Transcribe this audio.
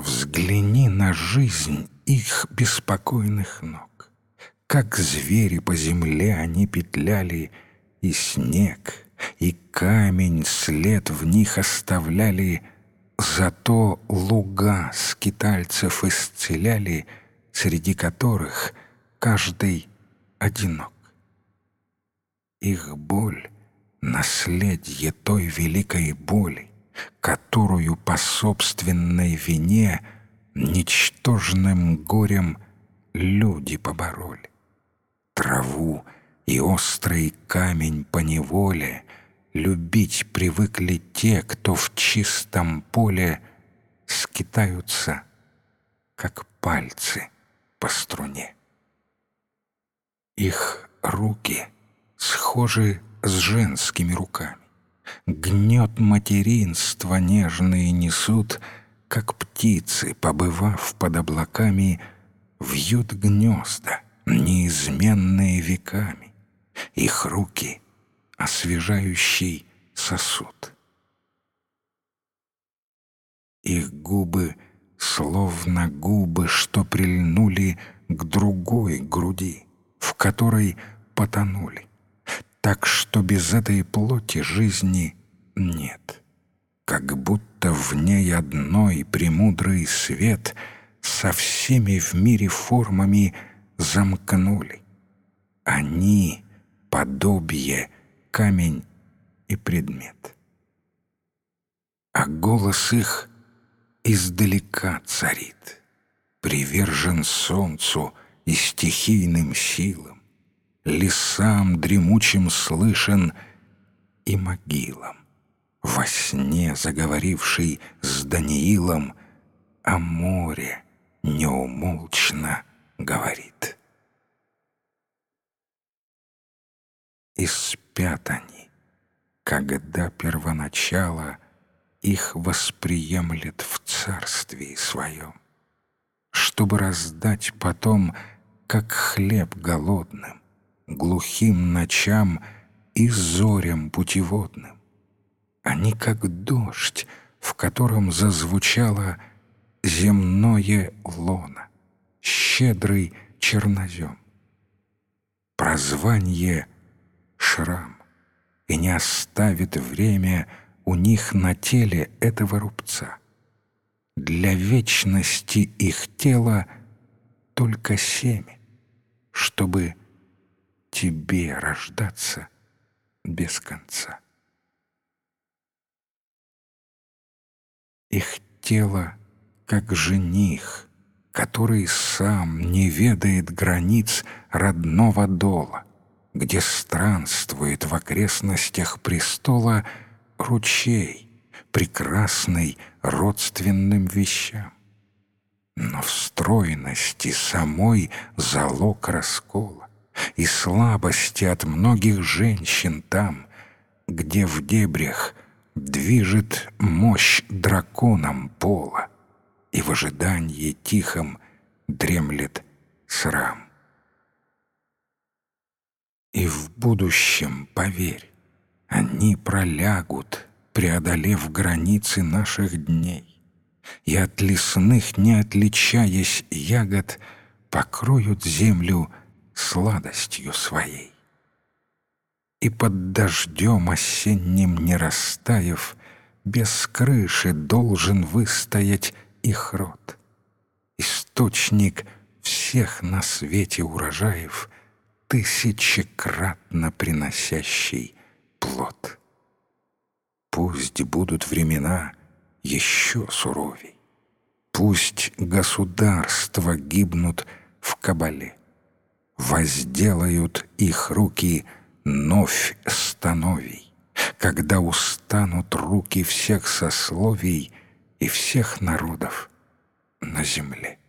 Взгляни на жизнь их беспокойных ног. Как звери по земле они петляли, И снег, и камень след в них оставляли, Зато луга скитальцев исцеляли, Среди которых каждый одинок. Их боль — наследие той великой боли, Которую по собственной вине Ничтожным горем люди побороли. Траву и острый камень по неволе Любить привыкли те, кто в чистом поле Скитаются, как пальцы по струне. Их руки схожи с женскими руками. Гнет материнства нежные несут, Как птицы, побывав под облаками, Вьют гнезда, неизменные веками. Их руки — освежающий сосуд. Их губы — словно губы, что прильнули К другой груди, в которой потонули так что без этой плоти жизни нет. Как будто в ней одной премудрый свет со всеми в мире формами замкнули. Они — подобие, камень и предмет. А голос их издалека царит, привержен солнцу и стихийным силам лесам дремучим слышен и могилам. Во сне заговоривший с Даниилом о море неумолчно говорит. И спят они, когда первоначало их восприемлет в царстве своем, чтобы раздать потом, как хлеб голодным, глухим ночам и зорям путеводным. Они как дождь, в котором зазвучало земное лоно, щедрый чернозем. Прозвание — шрам, и не оставит время у них на теле этого рубца. Для вечности их тела только семя, чтобы тебе рождаться без конца. Их тело, как жених, который сам не ведает границ родного дола, где странствует в окрестностях престола ручей, прекрасный родственным вещам. Но в стройности самой залог раскола и слабости от многих женщин там, где в дебрях движет мощь драконом пола, и в ожидании тихом дремлет срам. И в будущем, поверь, они пролягут, преодолев границы наших дней, и от лесных, не отличаясь ягод, покроют землю сладостью своей. И под дождем осенним не растаяв, Без крыши должен выстоять их род. Источник всех на свете урожаев, Тысячекратно приносящий плод. Пусть будут времена еще суровей, Пусть государства гибнут в кабале возделают их руки новь становей, когда устанут руки всех сословий и всех народов на земле.